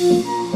Música